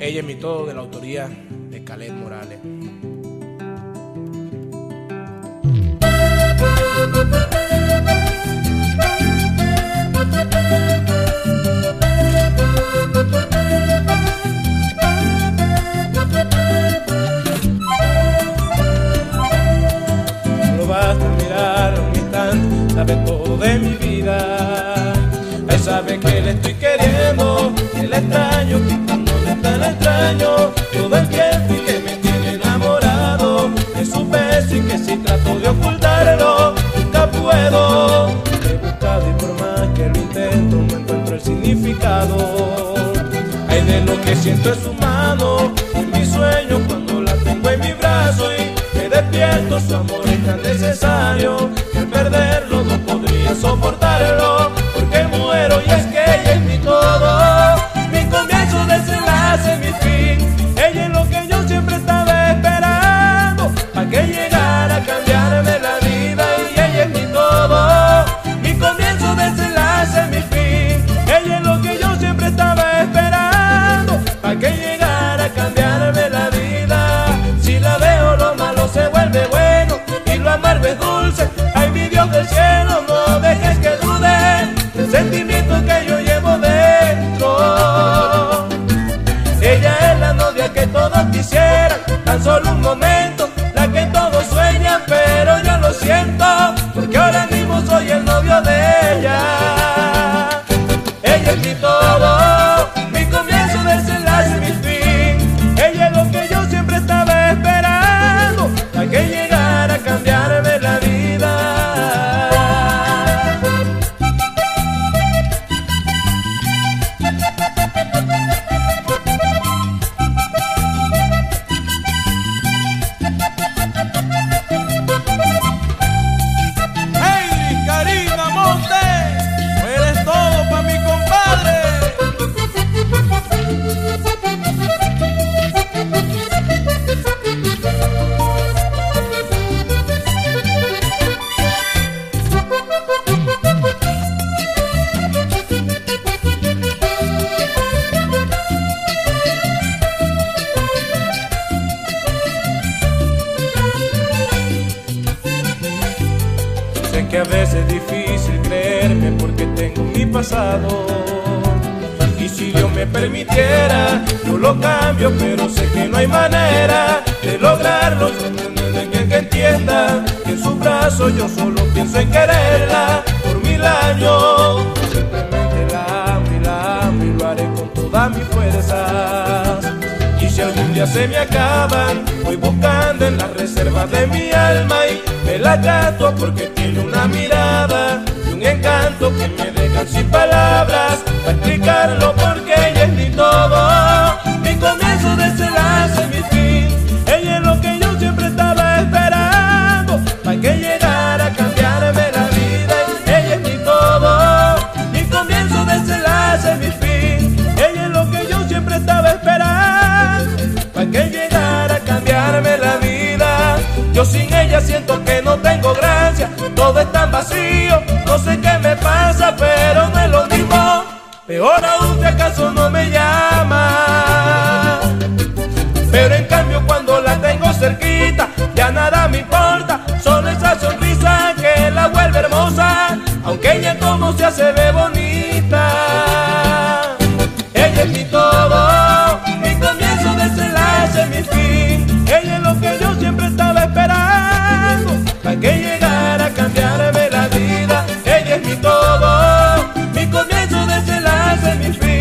Ella es mi todo de la autoría de Caled Morales. No basta mirar un instante, sabe todo de mi vida. Él sabe que le estoy queriendo, que le extraño, todo el tiempo y que me tiene enamorado. De su beso y que si trato de ocultarlo, nunca puedo. He buscado y por más que lo intento, no encuentro el significado. Hay de lo que siento en su mano, en mi sueño cuando la tengo en mi brazo y me despierto, su amor es tan necesario que perderlo no podría soportarlo, para que llegara a cambiarme la vida, si la veo lo malo se vuelve bueno y lo amargo es dulce, ay mi Dios del cielo, no dejes que dude el sentimiento que yo llevo dentro. Ella es la novia que todos quisieran, tan solo que a veces es difícil creerme porque tengo mi pasado. Y si Dios me permitiera, yo lo cambio, pero sé que no hay manera de lograrlo. De que, que entienda que en su brazo yo solo pienso en quererla por mil años. Se me acaban, voy buscando en las reservas de mi alma y me la gato porque tiene una mirada y un encanto que me dejan sin palabras para explicarlo porque siento que no tengo gracia, todo es tan vacío, no sé qué me pasa, pero es lo mismo. Peor aún si acaso no me llama. Pero en cambio cuando la tengo cerquita, ya nada me importa, solo esa sonrisa que la vuelve hermosa, aunque ella como se hace ve bonita. todo, mi comienzo, desenlace, mi fin.